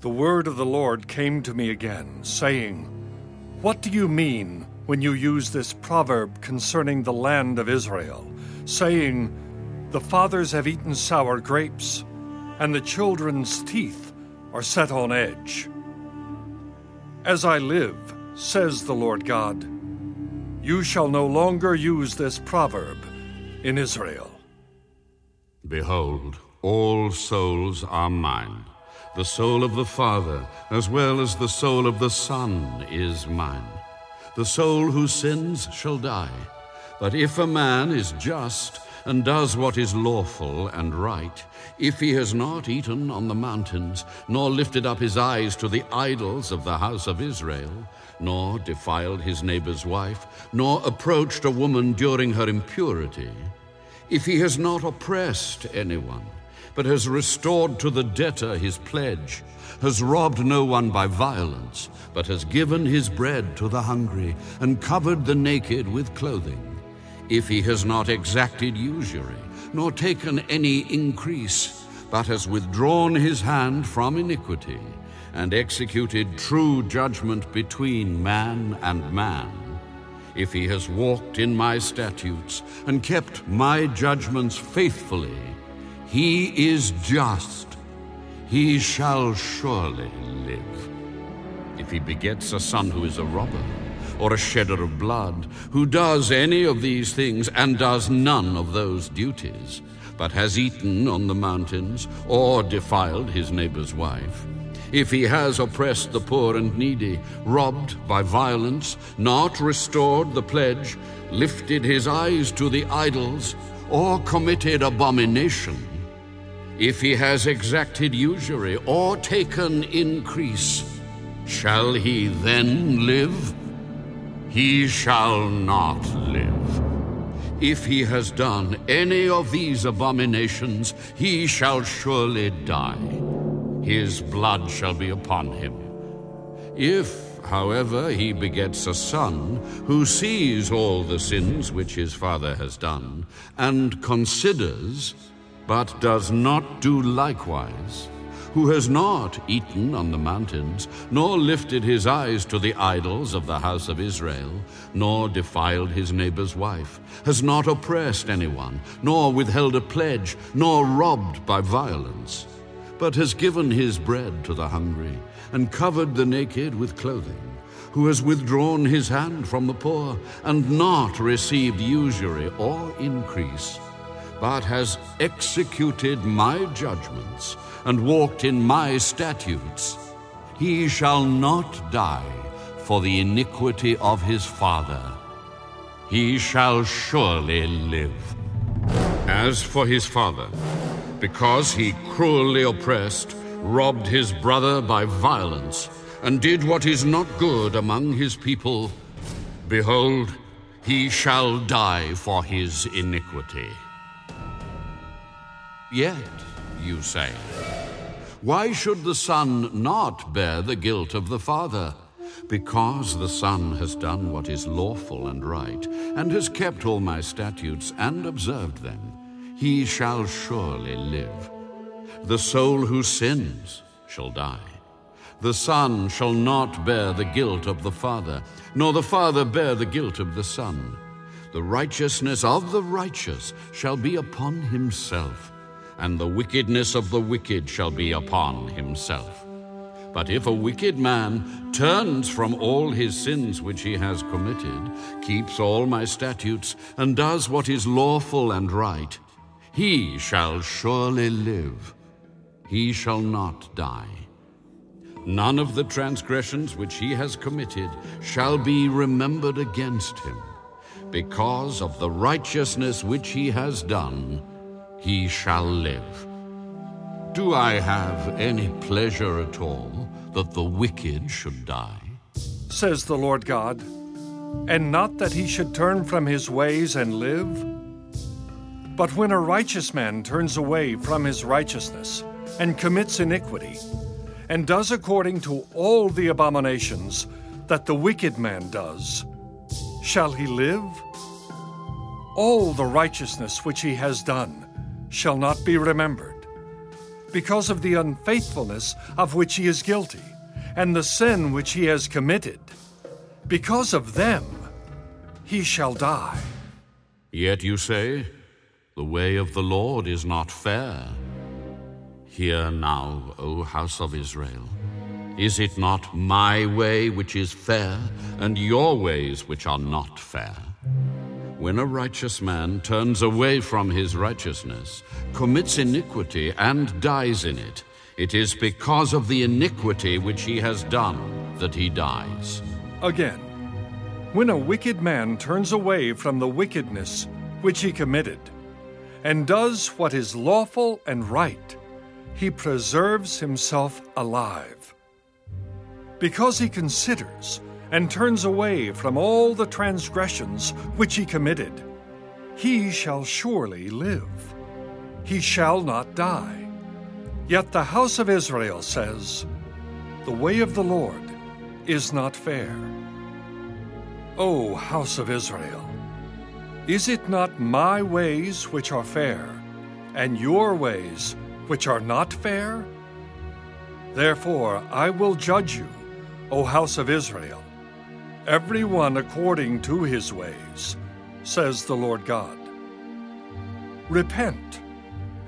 the word of the Lord came to me again, saying, What do you mean when you use this proverb concerning the land of Israel, saying, The fathers have eaten sour grapes, and the children's teeth are set on edge? As I live, says the Lord God, you shall no longer use this proverb in Israel. Behold, all souls are mine. The soul of the Father, as well as the soul of the Son, is mine. The soul who sins shall die. But if a man is just and does what is lawful and right, if he has not eaten on the mountains, nor lifted up his eyes to the idols of the house of Israel, nor defiled his neighbor's wife, nor approached a woman during her impurity, if he has not oppressed anyone, but has restored to the debtor his pledge, has robbed no one by violence, but has given his bread to the hungry, and covered the naked with clothing, if he has not exacted usury, nor taken any increase, but has withdrawn his hand from iniquity, and executed true judgment between man and man, if he has walked in my statutes and kept my judgments faithfully, he is just. He shall surely live. If he begets a son who is a robber, or a shedder of blood, who does any of these things and does none of those duties, but has eaten on the mountains, or defiled his neighbor's wife, if he has oppressed the poor and needy, robbed by violence, not restored the pledge, lifted his eyes to the idols, or committed abomination, if he has exacted usury or taken increase, shall he then live? He shall not live. If he has done any of these abominations, he shall surely die his blood shall be upon him. If, however, he begets a son who sees all the sins which his father has done, and considers, but does not do likewise, who has not eaten on the mountains, nor lifted his eyes to the idols of the house of Israel, nor defiled his neighbor's wife, has not oppressed anyone, nor withheld a pledge, nor robbed by violence but has given his bread to the hungry, and covered the naked with clothing, who has withdrawn his hand from the poor, and not received usury or increase, but has executed my judgments, and walked in my statutes, he shall not die for the iniquity of his father. He shall surely live. As for his father, because he cruelly oppressed, robbed his brother by violence, and did what is not good among his people, behold, he shall die for his iniquity. Yet, you say, why should the Son not bear the guilt of the Father? Because the Son has done what is lawful and right, and has kept all my statutes and observed them he shall surely live. The soul who sins shall die. The Son shall not bear the guilt of the Father, nor the Father bear the guilt of the Son. The righteousness of the righteous shall be upon himself, and the wickedness of the wicked shall be upon himself. But if a wicked man turns from all his sins which he has committed, keeps all my statutes, and does what is lawful and right, he shall surely live, he shall not die. None of the transgressions which he has committed shall be remembered against him. Because of the righteousness which he has done, he shall live. Do I have any pleasure at all that the wicked should die? Says the Lord God, and not that he should turn from his ways and live? But when a righteous man turns away from his righteousness and commits iniquity, and does according to all the abominations that the wicked man does, shall he live? All the righteousness which he has done shall not be remembered. because of the unfaithfulness of which he is guilty, and the sin which he has committed. Because of them, he shall die. Yet you say, The way of the Lord is not fair. Hear now, O house of Israel. Is it not my way which is fair, and your ways which are not fair? When a righteous man turns away from his righteousness, commits iniquity, and dies in it, it is because of the iniquity which he has done that he dies. Again, when a wicked man turns away from the wickedness which he committed, and does what is lawful and right, he preserves himself alive. Because he considers and turns away from all the transgressions which he committed, he shall surely live. He shall not die. Yet the house of Israel says, The way of the Lord is not fair. O house of Israel, is it not my ways which are fair, and your ways which are not fair? Therefore I will judge you, O house of Israel every one according to his ways, says the Lord God. Repent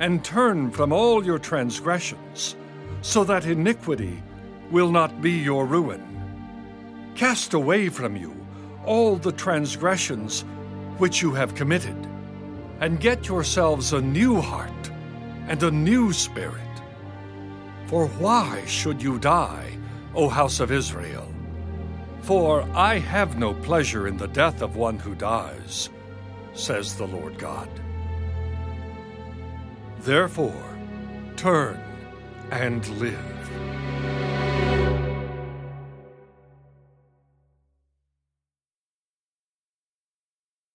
and turn from all your transgressions, so that iniquity will not be your ruin. Cast away from you all the transgressions which you have committed, and get yourselves a new heart and a new spirit. For why should you die, O house of Israel? For I have no pleasure in the death of one who dies, says the Lord God. Therefore, turn and live.